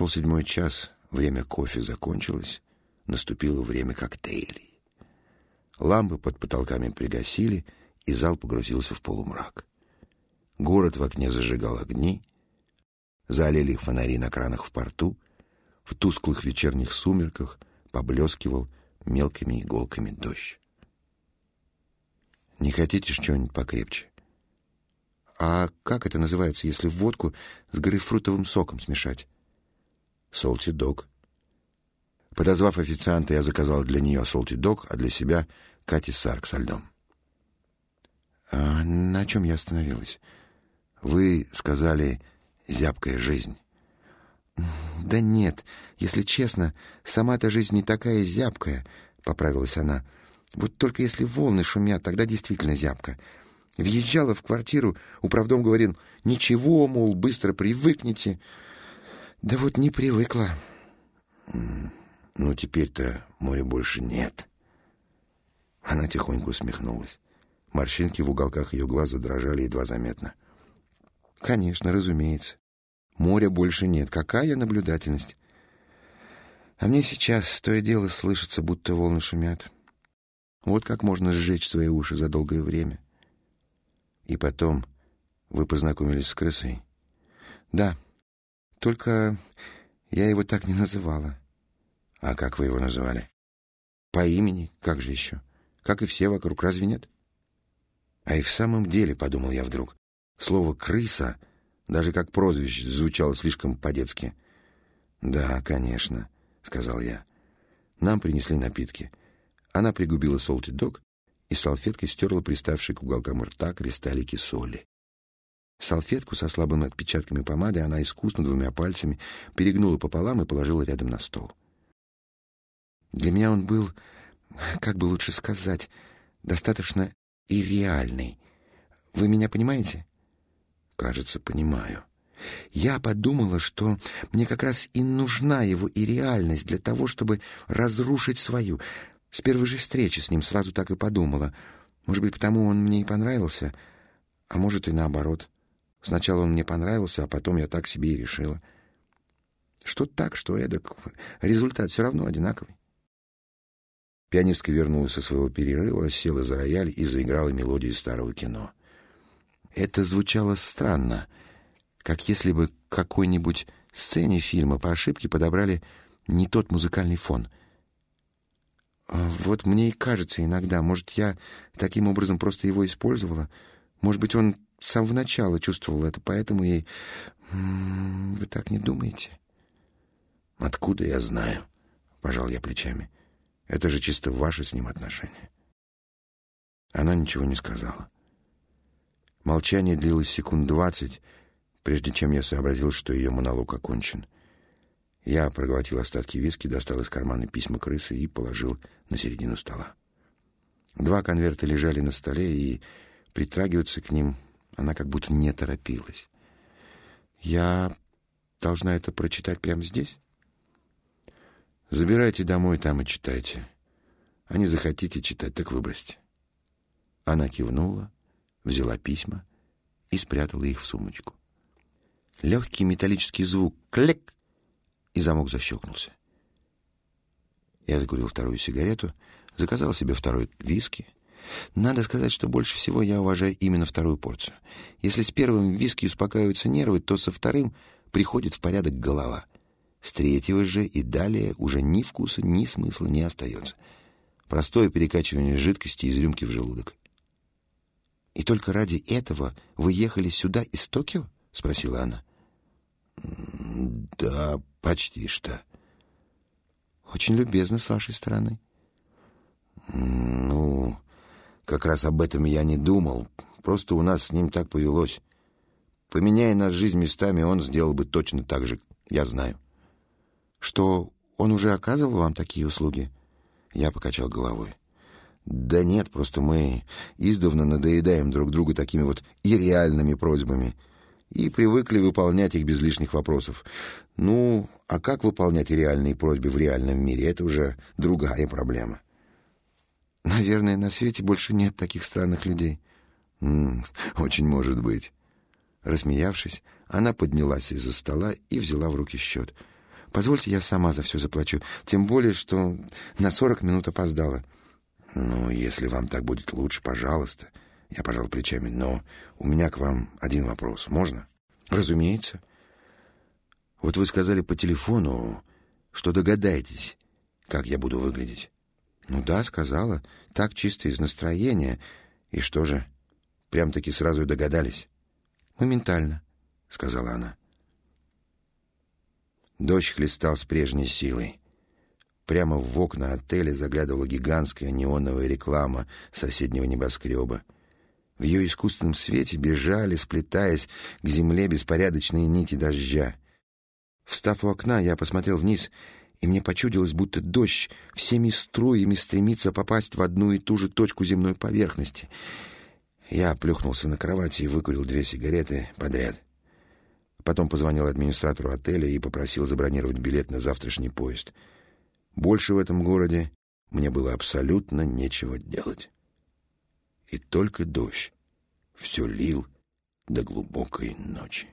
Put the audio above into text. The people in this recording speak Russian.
Прошел седьмой час, время кофе закончилось, наступило время коктейлей. Лампы под потолками пригасили, и зал погрузился в полумрак. Город в окне зажигал огни, залили фонари на кранах в порту, в тусклых вечерних сумерках поблескивал мелкими иголками дождь. «Не хотите что-нибудь покрепче?» «А как это называется, если водку с грейпфрутовым соком смешать?» «Солти дог». Подозвав официанта, я заказал для нее солти дог, а для себя Кати Сарк со льдом. «А на чем я остановилась?» «Вы сказали «зябкая жизнь». «Да нет, если честно, сама-то жизнь не такая зябкая», — поправилась она. «Вот только если волны шумят, тогда действительно зябко. Въезжала в квартиру, управдом говорил, ничего, мол, быстро привыкнете. Да вот не привыкла. Ну, теперь-то моря больше нет. Она тихонько усмехнулась. Морщинки в уголках ее глаза дрожали едва заметно. Конечно, разумеется. Моря больше нет. Какая наблюдательность. А мне сейчас то и дело слышится, будто волны шумят. Вот как можно сжечь свои уши за долгое время. — и потом вы познакомились с крысой? Да. Только я его так не называла. А как вы его называли? По имени, как же еще? Как и все вокруг, разве нет? А и в самом деле, подумал я вдруг, слово «крыса» даже как прозвище звучало слишком по-детски. «Да, конечно», — сказал я. Нам принесли напитки. Она пригубила солти-дог и салфеткой стерла приставшие к уголкам рта кристаллики соли. Салфетку со слабыми отпечатками помады она искусно двумя пальцами перегнула пополам и положила рядом на стол. Для меня он был, как бы лучше сказать, достаточно ирреальный. Вы меня понимаете? Кажется, понимаю. Я подумала, что мне как раз и нужна его и реальность для того, чтобы разрушить свою. С первой же встречи с ним сразу так и подумала. Может быть, потому он мне и понравился, а может и наоборот. Сначала он мне понравился, а потом я так себе и решила. Что так, что эдак, результат все равно одинаковый. Пианистка вернулась со своего перерыва, села за рояль и заиграла мелодию старого кино. Это звучало странно, как если бы какой-нибудь сцене фильма по ошибке подобрали не тот музыкальный фон — а вот мне и кажется иногда, может, я таким образом просто его использовала. Может быть, он с самого начала чувствовал это, поэтому и... Вы так не думаете? Откуда я знаю? Пожал я плечами. Это же чисто ваши с ним отношения. Она ничего не сказала. Молчание длилось секунд двадцать, прежде чем я сообразил, что ее монолог окончен. — я проглотил остатки виски, достал из кармана письма крысы и положил на середину стола. Два конверта лежали на столе, и притрагиваться к ним она как будто не торопилась. «Я должна это прочитать прямо здесь?» «Забирайте домой там и читайте. А не захотите читать, так выбросьте». Она кивнула, взяла письма и спрятала их в сумочку. Легкий металлический звук «клек» и замок защелкнулся. Я закурил вторую сигарету, заказал себе второй виски. Надо сказать, что больше всего я уважаю именно вторую порцию. Если с первым виски успокаиваются нервы, то со вторым приходит в порядок голова. С третьего же и далее уже ни вкуса, ни смысла не остается. Простое перекачивание жидкости из рюмки в желудок. «И только ради этого вы ехали сюда из Токио?» — спросила она. «Да, почти что». «Очень любезно с вашей стороны». «Ну, как раз об этом я не думал. Просто у нас с ним так повелось. Поменяя нас жизнь местами, он сделал бы точно так же, я знаю». «Что, он уже оказывал вам такие услуги?» Я покачал головой. «Да нет, просто мы издавна надоедаем друг другу такими вот ирреальными просьбами» и привыкли выполнять их без лишних вопросов. Ну, а как выполнять реальные просьбы в реальном мире, это уже другая проблема. Наверное, на свете больше нет таких странных людей. Очень может быть. Рассмеявшись, она поднялась из-за стола и взяла в руки счет. Позвольте, я сама за все заплачу. Тем более, что на сорок минут опоздала. Ну, если вам так будет лучше, пожалуйста. Я пожал плечами. Но у меня к вам один вопрос. Можно? Разумеется. Вот вы сказали по телефону, что догадаетесь, как я буду выглядеть. Ну да, сказала. Так чисто из настроения. И что же? Прям-таки сразу и догадались. Моментально, сказала она. Дождь хлестал с прежней силой. Прямо в окна отеля заглядывала гигантская неоновая реклама соседнего небоскреба. В ее искусственном свете бежали, сплетаясь к земле беспорядочные нити дождя. Встав у окна, я посмотрел вниз, и мне почудилось, будто дождь всеми струями стремится попасть в одну и ту же точку земной поверхности. Я плюхнулся на кровати и выкурил две сигареты подряд — Потом позвонил администратору отеля и попросил забронировать билет на завтрашний поезд. Больше в этом городе мне было абсолютно нечего делать. И только дождь все лил до глубокой ночи.